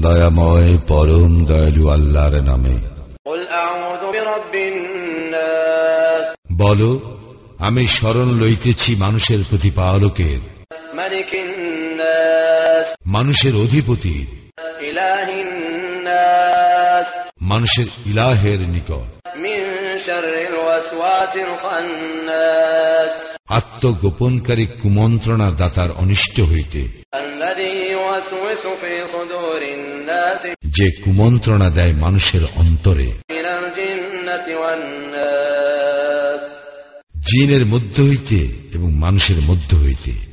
দয়াময় পরম দয়ালু আল্লাহর নামে। বল আমি স্মরণ লইতেছি মানুষের প্রতিপালকের। মানুষের অধিপতি। মানুষের ইলাহের নিকট। আত্মগোপনকারী কুমন্ত্রণা দাতার অনিষ্ট হইতে যে কুমন্ত্রণা দেয় মানুষের অন্তরে। জিনের মধ্য হইতে এবং মানুষের মধ্য হইতে।